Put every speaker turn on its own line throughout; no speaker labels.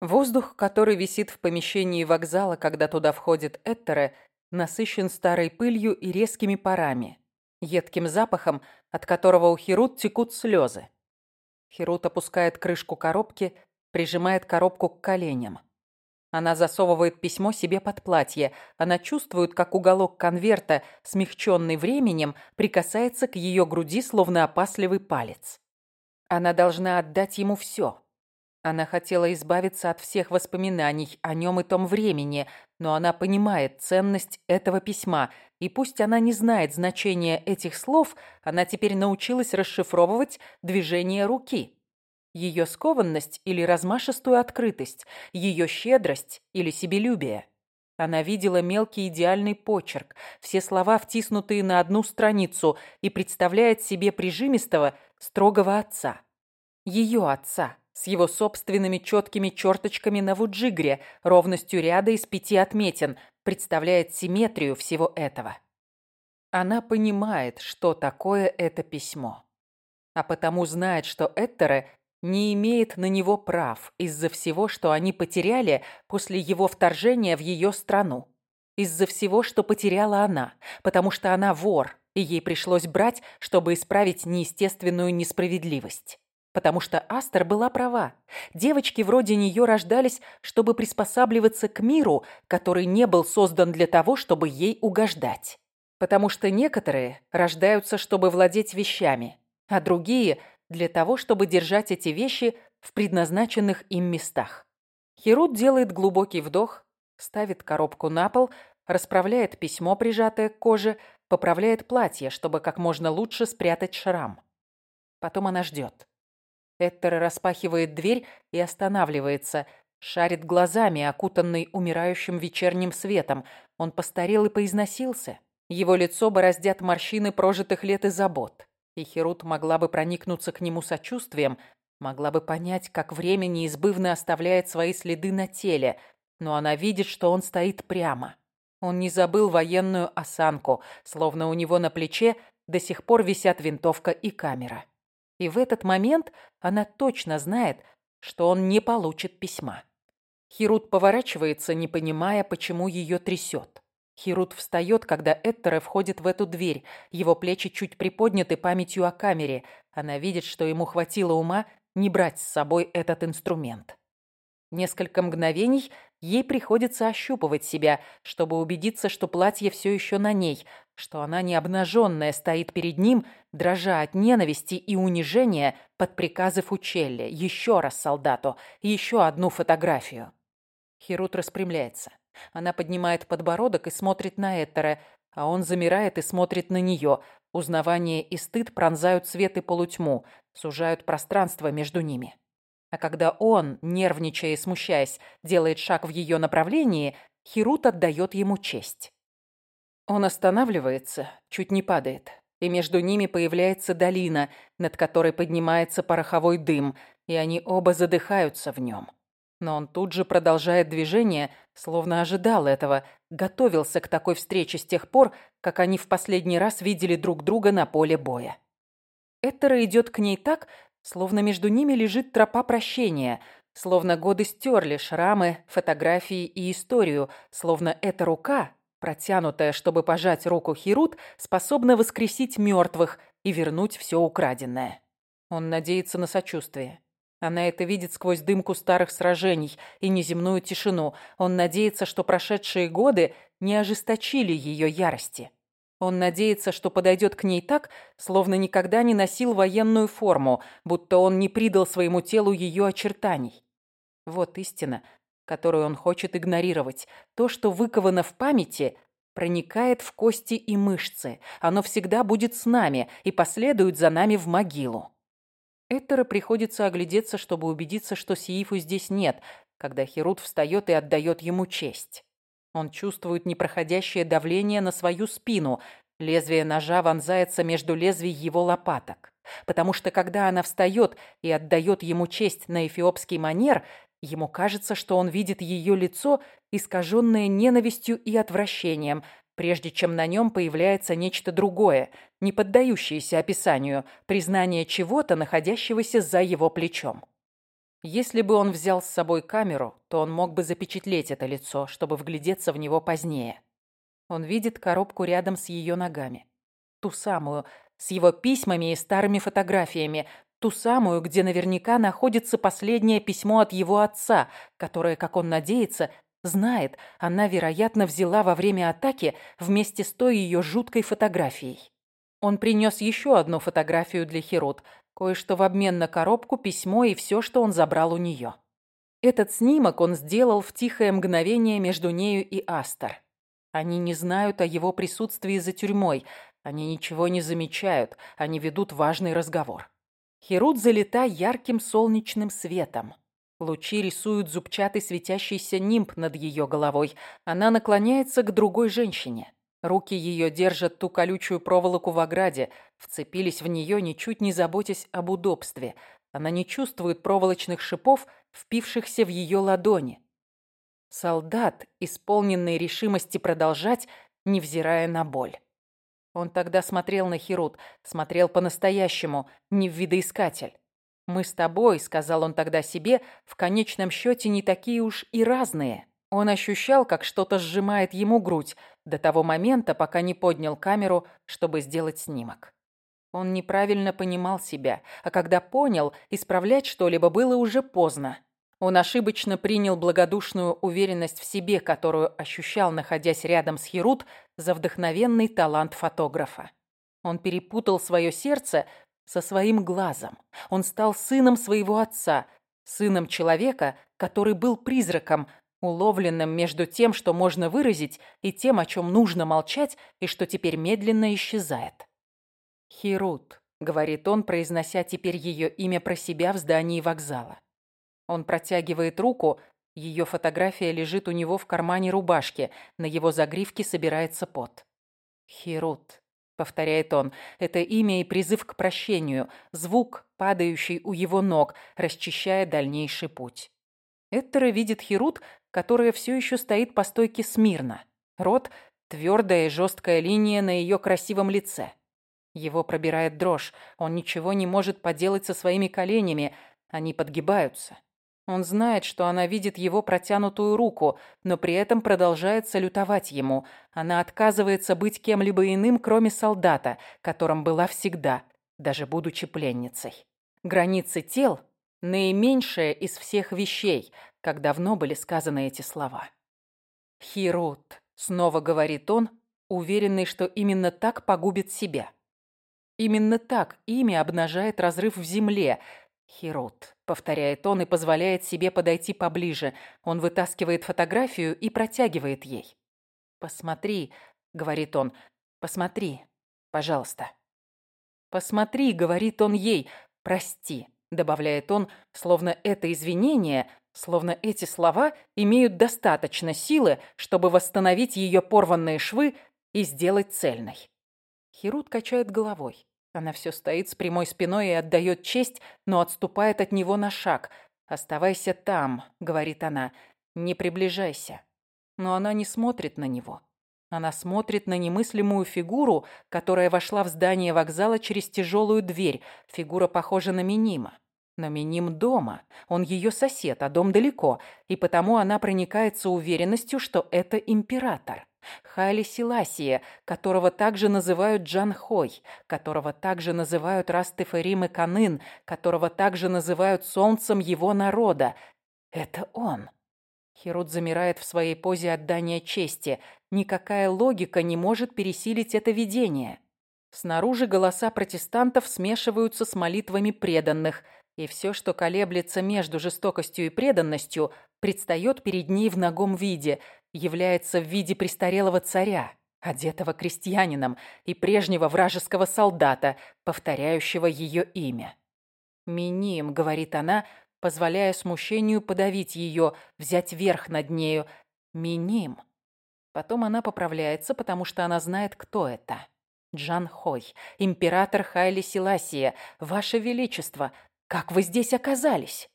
Воздух, который висит в помещении вокзала, когда туда входит Эттере, насыщен старой пылью и резкими парами, едким запахом, от которого у Херут текут слезы. Херут опускает крышку коробки, прижимает коробку к коленям. Она засовывает письмо себе под платье. Она чувствует, как уголок конверта, смягченный временем, прикасается к ее груди, словно опасливый палец. Она должна отдать ему все. Она хотела избавиться от всех воспоминаний о нем и том времени, но она понимает ценность этого письма, и пусть она не знает значения этих слов, она теперь научилась расшифровывать движение руки ее скованность или размашистую открытость, ее щедрость или себелюбие. Она видела мелкий идеальный почерк, все слова втиснутые на одну страницу и представляет себе прижимистого, строгого отца. Ее отца, с его собственными четкими черточками на вуджигре, ровностью ряда из пяти отметин, представляет симметрию всего этого. Она понимает, что такое это письмо. А потому знает, что Эттере не имеет на него прав из-за всего, что они потеряли после его вторжения в ее страну. Из-за всего, что потеряла она, потому что она вор, и ей пришлось брать, чтобы исправить неестественную несправедливость. Потому что Астер была права. Девочки вроде нее рождались, чтобы приспосабливаться к миру, который не был создан для того, чтобы ей угождать. Потому что некоторые рождаются, чтобы владеть вещами, а другие для того, чтобы держать эти вещи в предназначенных им местах. Херут делает глубокий вдох, ставит коробку на пол, расправляет письмо, прижатое к коже, поправляет платье, чтобы как можно лучше спрятать шрам. Потом она ждет. Эттер распахивает дверь и останавливается, шарит глазами, окутанный умирающим вечерним светом. Он постарел и поизносился. Его лицо бороздят морщины прожитых лет и забот и Херут могла бы проникнуться к нему сочувствием, могла бы понять, как время неизбывно оставляет свои следы на теле, но она видит, что он стоит прямо. Он не забыл военную осанку, словно у него на плече до сих пор висят винтовка и камера. И в этот момент она точно знает, что он не получит письма. Хирут поворачивается, не понимая, почему ее трясет. Хирут встает, когда Эттере входит в эту дверь. Его плечи чуть приподняты памятью о камере. Она видит, что ему хватило ума не брать с собой этот инструмент. Несколько мгновений ей приходится ощупывать себя, чтобы убедиться, что платье все еще на ней, что она не обнаженная стоит перед ним, дрожа от ненависти и унижения под приказы Фучелли. Еще раз солдату, еще одну фотографию. Хирут распрямляется. Она поднимает подбородок и смотрит на Эттера, а он замирает и смотрит на нее. Узнавание и стыд пронзают свет и полутьму, сужают пространство между ними. А когда он, нервничая и смущаясь, делает шаг в ее направлении, Хирут отдает ему честь. Он останавливается, чуть не падает, и между ними появляется долина, над которой поднимается пороховой дым, и они оба задыхаются в нем. Но он тут же продолжает движение, словно ожидал этого, готовился к такой встрече с тех пор, как они в последний раз видели друг друга на поле боя. Этера идет к ней так, словно между ними лежит тропа прощения, словно годы стерли шрамы, фотографии и историю, словно эта рука, протянутая, чтобы пожать руку Хирут, способна воскресить мертвых и вернуть все украденное. Он надеется на сочувствие. Она это видит сквозь дымку старых сражений и неземную тишину. Он надеется, что прошедшие годы не ожесточили ее ярости. Он надеется, что подойдет к ней так, словно никогда не носил военную форму, будто он не придал своему телу ее очертаний. Вот истина, которую он хочет игнорировать. То, что выковано в памяти, проникает в кости и мышцы. Оно всегда будет с нами и последует за нами в могилу. Этера приходится оглядеться, чтобы убедиться, что Сиифу здесь нет, когда Херут встает и отдает ему честь. Он чувствует непроходящее давление на свою спину. Лезвие ножа вонзается между лезвий его лопаток. Потому что когда она встает и отдает ему честь на эфиопский манер, ему кажется, что он видит ее лицо, искаженное ненавистью и отвращением – прежде чем на нем появляется нечто другое, не поддающееся описанию, признание чего-то, находящегося за его плечом. Если бы он взял с собой камеру, то он мог бы запечатлеть это лицо, чтобы вглядеться в него позднее. Он видит коробку рядом с ее ногами. Ту самую, с его письмами и старыми фотографиями. Ту самую, где наверняка находится последнее письмо от его отца, которое, как он надеется, знает, она, вероятно, взяла во время атаки вместе с той ее жуткой фотографией. Он принес еще одну фотографию для Херут, кое-что в обмен на коробку, письмо и все, что он забрал у нее. Этот снимок он сделал в тихое мгновение между нею и Астер. Они не знают о его присутствии за тюрьмой, они ничего не замечают, они ведут важный разговор. Херут залита ярким солнечным светом. Лучи рисуют зубчатый светящийся нимб над ее головой. Она наклоняется к другой женщине. Руки ее держат ту колючую проволоку в ограде, вцепились в нее, ничуть не заботясь об удобстве. Она не чувствует проволочных шипов, впившихся в ее ладони. Солдат, исполненный решимости продолжать, невзирая на боль. Он тогда смотрел на Херут, смотрел по-настоящему, не в видоискатель. «Мы с тобой», — сказал он тогда себе, — «в конечном счете не такие уж и разные». Он ощущал, как что-то сжимает ему грудь до того момента, пока не поднял камеру, чтобы сделать снимок. Он неправильно понимал себя, а когда понял, исправлять что-либо было уже поздно. Он ошибочно принял благодушную уверенность в себе, которую ощущал, находясь рядом с Херут, за вдохновенный талант фотографа. Он перепутал свое сердце со своим глазом. Он стал сыном своего отца, сыном человека, который был призраком, уловленным между тем, что можно выразить, и тем, о чем нужно молчать, и что теперь медленно исчезает. «Хирут», — говорит он, произнося теперь ее имя про себя в здании вокзала. Он протягивает руку, ее фотография лежит у него в кармане рубашки, на его загривке собирается пот. «Хирут», — повторяет он, — это имя и призыв к прощению, звук, падающий у его ног, расчищая дальнейший путь. Эттера видит Хирут которая все еще стоит по стойке смирно. Рот – твердая и жесткая линия на ее красивом лице. Его пробирает дрожь. Он ничего не может поделать со своими коленями. Они подгибаются. Он знает, что она видит его протянутую руку, но при этом продолжает салютовать ему. Она отказывается быть кем-либо иным, кроме солдата, которым была всегда, даже будучи пленницей. Границы тел – наименьшая из всех вещей, как давно были сказаны эти слова. «Хирут», — снова говорит он, уверенный, что именно так погубит себя. Именно так имя обнажает разрыв в земле. «Хирут», — повторяет он и позволяет себе подойти поближе. Он вытаскивает фотографию и протягивает ей. «Посмотри», — говорит он, — «посмотри, пожалуйста». «Посмотри», — говорит он ей, — «прости», — добавляет он, словно это извинение Словно эти слова имеют достаточно силы, чтобы восстановить ее порванные швы и сделать цельной. Хирут качает головой. Она все стоит с прямой спиной и отдает честь, но отступает от него на шаг. «Оставайся там», — говорит она, — «не приближайся». Но она не смотрит на него. Она смотрит на немыслимую фигуру, которая вошла в здание вокзала через тяжелую дверь. Фигура похожа на Минима. Но Миним дома. Он ее сосед, а дом далеко. И потому она проникается уверенностью, что это император. Хайли Силасия, которого также называют Джан Хой, которого также называют Растеферим и Канын, которого также называют солнцем его народа. Это он. Херут замирает в своей позе отдания чести. Никакая логика не может пересилить это видение. Снаружи голоса протестантов смешиваются с молитвами преданных – и все, что колеблется между жестокостью и преданностью, предстает перед ней в ногом виде, является в виде престарелого царя, одетого крестьянином, и прежнего вражеского солдата, повторяющего ее имя. «Миним», — говорит она, позволяя смущению подавить ее, взять верх над нею. «Миним». Потом она поправляется, потому что она знает, кто это. Джан Хой, император Хайли Селасия, Ваше Величество, как вы здесь оказались?»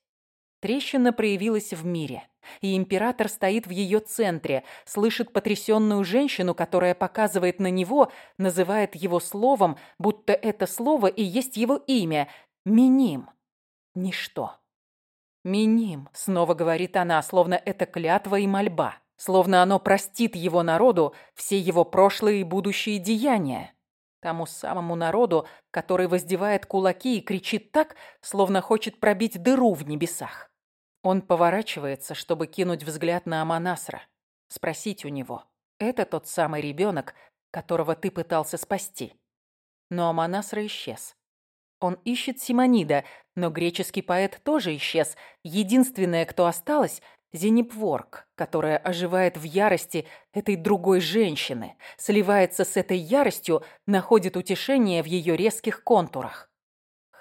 Трещина проявилась в мире, и император стоит в ее центре, слышит потрясенную женщину, которая показывает на него, называет его словом, будто это слово и есть его имя – Миним. Ничто. «Миним», — снова говорит она, словно это клятва и мольба, словно оно простит его народу все его прошлые и будущие деяния. Тому самому народу, который воздевает кулаки и кричит так, словно хочет пробить дыру в небесах. Он поворачивается, чтобы кинуть взгляд на Аманасра, спросить у него, это тот самый ребенок, которого ты пытался спасти. Но Аманасра исчез. Он ищет Симонида, но греческий поэт тоже исчез. Единственное, кто осталось, Зенипворк, которая оживает в ярости этой другой женщины, сливается с этой яростью, находит утешение в ее резких контурах.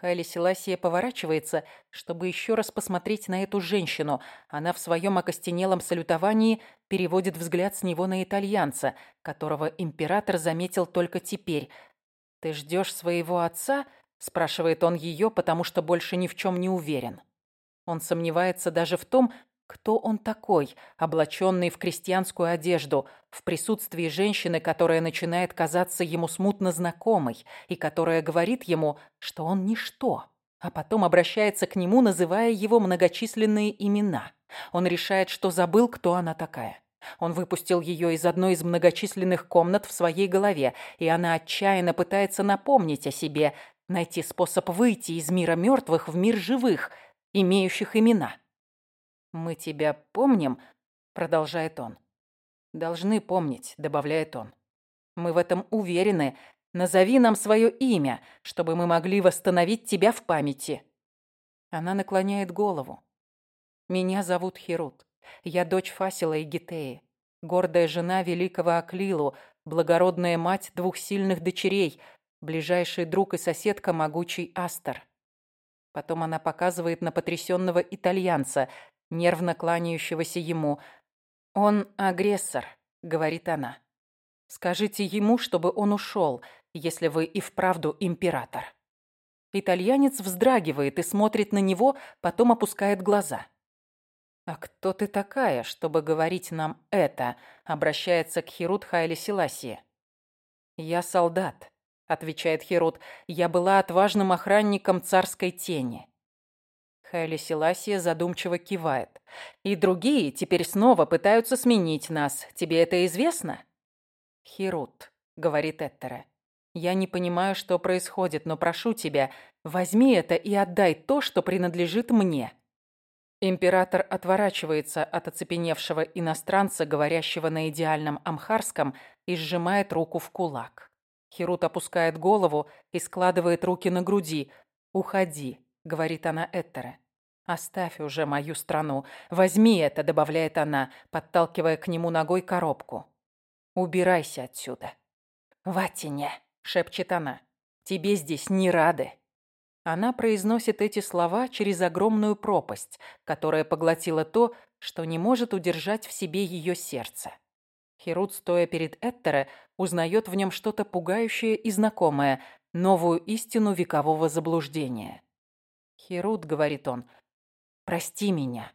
Хайли Селасия поворачивается, чтобы еще раз посмотреть на эту женщину. Она в своем окостенелом салютовании переводит взгляд с него на итальянца, которого император заметил только теперь. «Ты ждешь своего отца?» – спрашивает он ее, потому что больше ни в чем не уверен. Он сомневается даже в том, кто он такой, облаченный в крестьянскую одежду, в присутствии женщины, которая начинает казаться ему смутно знакомой и которая говорит ему, что он ничто, а потом обращается к нему, называя его многочисленные имена. Он решает, что забыл, кто она такая. Он выпустил ее из одной из многочисленных комнат в своей голове, и она отчаянно пытается напомнить о себе, найти способ выйти из мира мертвых в мир живых, имеющих имена. «Мы тебя помним?» – продолжает он. «Должны помнить», – добавляет он. «Мы в этом уверены. Назови нам свое имя, чтобы мы могли восстановить тебя в памяти». Она наклоняет голову. «Меня зовут Херут. Я дочь Фасила и Гитеи, гордая жена великого Аклилу, благородная мать двух сильных дочерей, ближайший друг и соседка могучий Астер». Потом она показывает на потрясенного итальянца, нервно кланяющегося ему. «Он агрессор», — говорит она. «Скажите ему, чтобы он ушел, если вы и вправду император». Итальянец вздрагивает и смотрит на него, потом опускает глаза. «А кто ты такая, чтобы говорить нам это?» — обращается к Херут Хайли Селасии. «Я солдат», — отвечает Херут. «Я была отважным охранником царской тени. Хайли Селасия задумчиво кивает. «И другие теперь снова пытаются сменить нас. Тебе это известно?» «Хирут», — говорит Эттере. «Я не понимаю, что происходит, но прошу тебя, возьми это и отдай то, что принадлежит мне». Император отворачивается от оцепеневшего иностранца, говорящего на идеальном амхарском, и сжимает руку в кулак. Хирут опускает голову и складывает руки на груди. «Уходи», — говорит она Эттере. «Оставь уже мою страну. Возьми это», — добавляет она, подталкивая к нему ногой коробку. «Убирайся отсюда». «Ватине», — шепчет она, — «тебе здесь не рады». Она произносит эти слова через огромную пропасть, которая поглотила то, что не может удержать в себе ее сердце. Херут, стоя перед Эттере, узнает в нем что-то пугающее и знакомое, новую истину векового заблуждения. «Херут», — говорит он, Прости меня.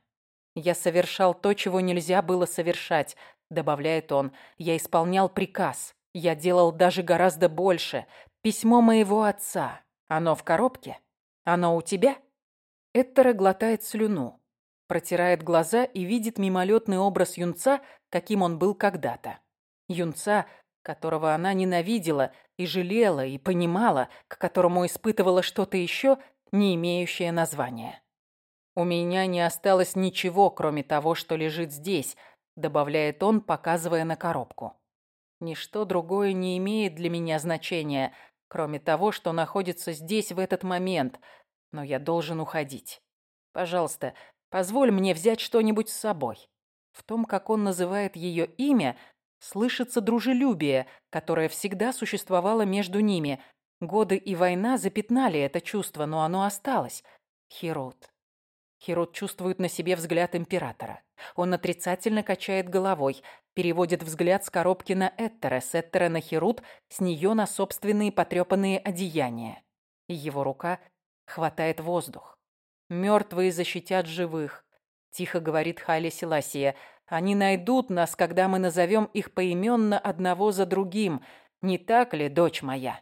Я совершал то, чего нельзя было совершать, добавляет он. Я исполнял приказ. Я делал даже гораздо больше. Письмо моего отца. Оно в коробке? Оно у тебя? Эттера глотает слюну, протирает глаза и видит мимолетный образ юнца, каким он был когда-то. Юнца, которого она ненавидела и жалела, и понимала, к которому испытывала что-то еще, не имеющее названия. «У меня не осталось ничего, кроме того, что лежит здесь», добавляет он, показывая на коробку. «Ничто другое не имеет для меня значения, кроме того, что находится здесь в этот момент, но я должен уходить. Пожалуйста, позволь мне взять что-нибудь с собой». В том, как он называет ее имя, слышится дружелюбие, которое всегда существовало между ними. Годы и война запятнали это чувство, но оно осталось. Херот. Хирот чувствует на себе взгляд императора. Он отрицательно качает головой, переводит взгляд с коробки на Эттера, с Эттера на Хирут, с нее на собственные потрепанные одеяния. И его рука хватает воздух. «Мертвые защитят живых», — тихо говорит Хайли Селасия. «Они найдут нас, когда мы назовем их поименно одного за другим. Не так ли, дочь моя?»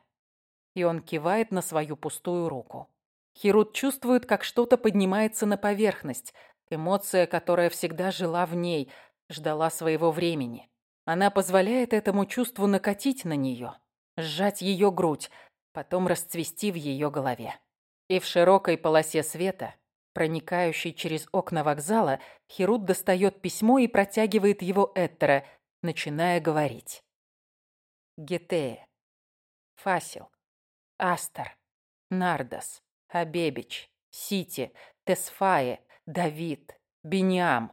И он кивает на свою пустую руку. Хирут чувствует, как что-то поднимается на поверхность. Эмоция, которая всегда жила в ней, ждала своего времени. Она позволяет этому чувству накатить на нее, сжать ее грудь, потом расцвести в ее голове. И в широкой полосе света, проникающей через окна вокзала, Хирут достает письмо и протягивает его Эттера, начиная говорить. Гетея, Фасил, Астер, Нардас, Абебич, Сити, Тесфае, Давид, Бениам,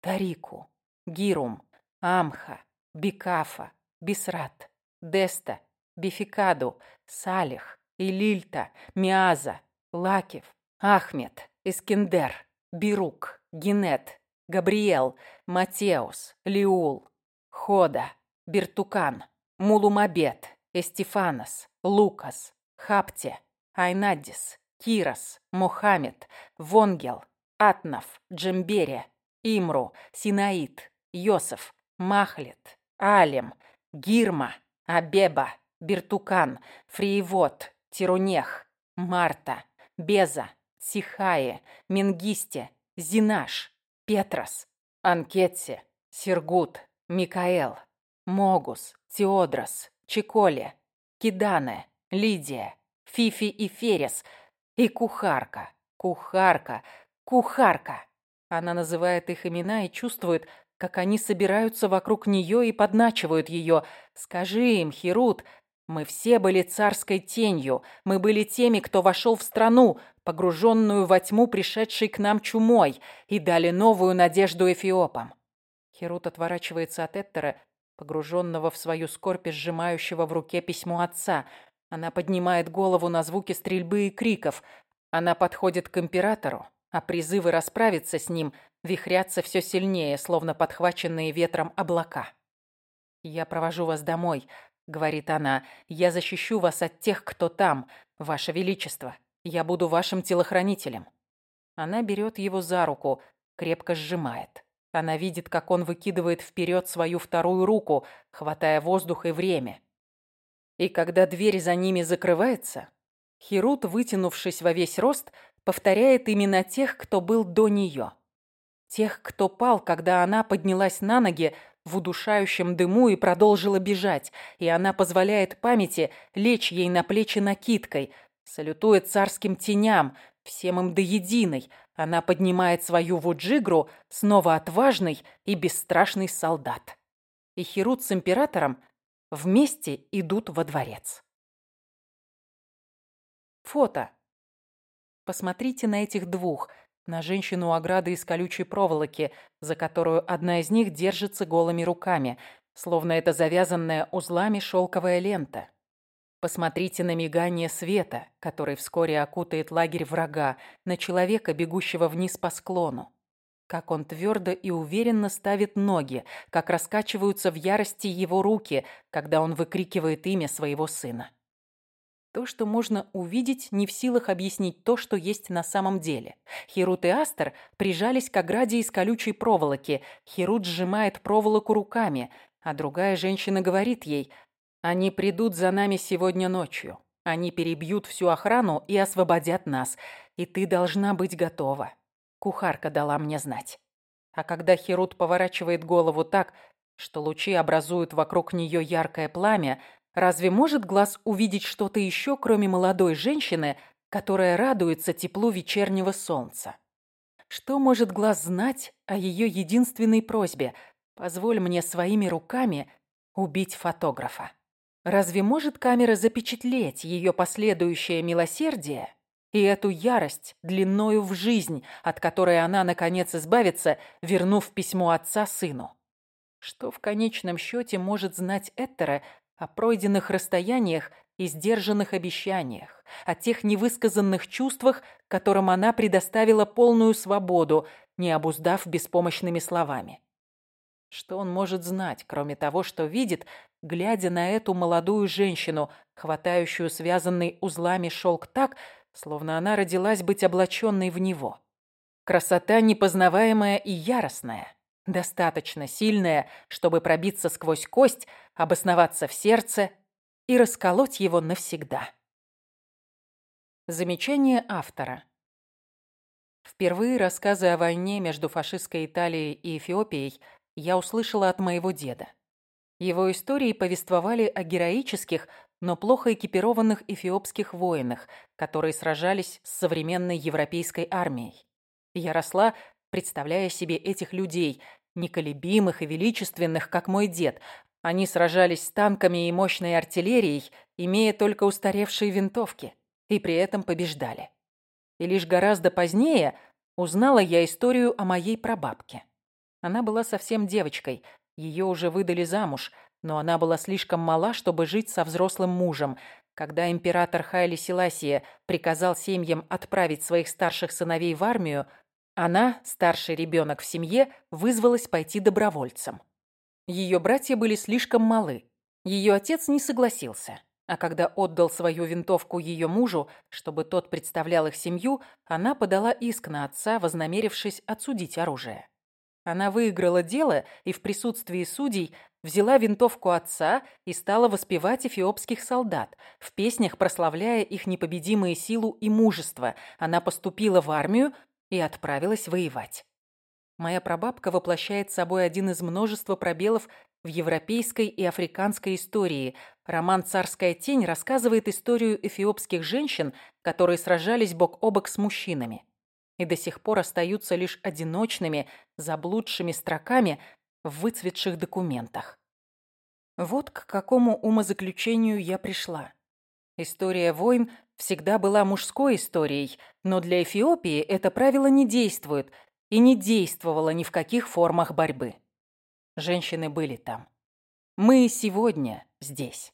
Тарику, Гирум, Амха, Бикафа, Бисрат, Деста, Бификаду, Салих, Илильта, Миаза, Лакев, Ахмед, Искендер, Бирук, Гинет, Габриэл, Матеус, Лиул, Хода, Бертукан, Мулумабет, Эстифанос, Лукас, Хапте, Айнадис, Кирос, Мухаммед, Вонгел, Атнав, Джембере, Имру, Синаид, Йосеф, Махлет, Алем, Гирма, Абеба, Бертукан, Фриевод, Тирунех, Марта, Беза, Сихае, Мингисте, Зинаш, Петрос, Анкетсе, Сергут, Микаэл, Могус, Теодрос, Чиколе, Кидане, Лидия, Фифи и Ферес, и кухарка, кухарка, кухарка. Она называет их имена и чувствует, как они собираются вокруг нее и подначивают ее. «Скажи им, Херут, мы все были царской тенью, мы были теми, кто вошел в страну, погруженную во тьму, пришедшей к нам чумой, и дали новую надежду эфиопам». Херут отворачивается от Эттера, погруженного в свою скорбь и сжимающего в руке письмо отца. Она поднимает голову на звуки стрельбы и криков. Она подходит к императору, а призывы расправиться с ним вихрятся все сильнее, словно подхваченные ветром облака. «Я провожу вас домой», — говорит она. «Я защищу вас от тех, кто там, ваше величество. Я буду вашим телохранителем». Она берет его за руку, крепко сжимает. Она видит, как он выкидывает вперед свою вторую руку, хватая воздух и время. И когда дверь за ними закрывается, Херут, вытянувшись во весь рост, повторяет имена тех, кто был до нее. Тех, кто пал, когда она поднялась на ноги в удушающем дыму и продолжила бежать, и она позволяет памяти лечь ей на плечи накидкой, салютует царским теням, всем им до единой. Она поднимает свою вуджигру, снова отважный и бесстрашный солдат. И Херут с императором вместе идут во дворец. Фото. Посмотрите на этих двух, на женщину у ограды из колючей проволоки, за которую одна из них держится голыми руками, словно это завязанная узлами шелковая лента. Посмотрите на мигание света, который вскоре окутает лагерь врага, на человека, бегущего вниз по склону. Как он твердо и уверенно ставит ноги, как раскачиваются в ярости его руки, когда он выкрикивает имя своего сына. То, что можно увидеть, не в силах объяснить то, что есть на самом деле. Херут и Астер прижались к ограде из колючей проволоки. Херут сжимает проволоку руками, а другая женщина говорит ей, «Они придут за нами сегодня ночью. Они перебьют всю охрану и освободят нас. И ты должна быть готова». Кухарка дала мне знать. А когда Херут поворачивает голову так, что лучи образуют вокруг нее яркое пламя, Разве может глаз увидеть что-то еще, кроме молодой женщины, которая радуется теплу вечернего солнца? Что может глаз знать о ее единственной просьбе «позволь мне своими руками убить фотографа»? Разве может камера запечатлеть ее последующее милосердие и эту ярость длиною в жизнь, от которой она, наконец, избавится, вернув письмо отца сыну? Что в конечном счете может знать Эттера о пройденных расстояниях и сдержанных обещаниях, о тех невысказанных чувствах, которым она предоставила полную свободу, не обуздав беспомощными словами. Что он может знать, кроме того, что видит, глядя на эту молодую женщину, хватающую связанный узлами шелк так, словно она родилась быть облаченной в него? Красота непознаваемая и яростная, достаточно сильная, чтобы пробиться сквозь кость, обосноваться в сердце и расколоть его навсегда. Замечание автора. Впервые рассказы о войне между фашистской Италией и Эфиопией я услышала от моего деда. Его истории повествовали о героических, но плохо экипированных эфиопских воинах, которые сражались с современной европейской армией. Я росла, представляя себе этих людей, неколебимых и величественных, как мой дед. Они сражались с танками и мощной артиллерией, имея только устаревшие винтовки и при этом побеждали. И лишь гораздо позднее узнала я историю о моей прабабке. Она была совсем девочкой, ее уже выдали замуж, но она была слишком мала, чтобы жить со взрослым мужем. Когда император Хайли Селасия приказал семьям отправить своих старших сыновей в армию, она, старший ребенок в семье, вызвалась пойти добровольцем. Ее братья были слишком малы. Ее отец не согласился. А когда отдал свою винтовку ее мужу, чтобы тот представлял их семью, она подала иск на отца, вознамерившись отсудить оружие. Она выиграла дело и в присутствии судей взяла винтовку отца и стала воспевать эфиопских солдат, в песнях прославляя их непобедимые силу и мужество. Она поступила в армию и отправилась воевать. Моя прабабка воплощает собой один из множества пробелов в европейской и африканской истории. Роман «Царская тень» рассказывает историю эфиопских женщин, которые сражались бок о бок с мужчинами и до сих пор остаются лишь одиночными, заблудшими строками в выцветших документах. Вот к какому умозаключению я пришла. История войн всегда была мужской историей, но для Эфиопии это правило не действует и не действовало ни в каких формах борьбы. Женщины были там. Мы сегодня здесь.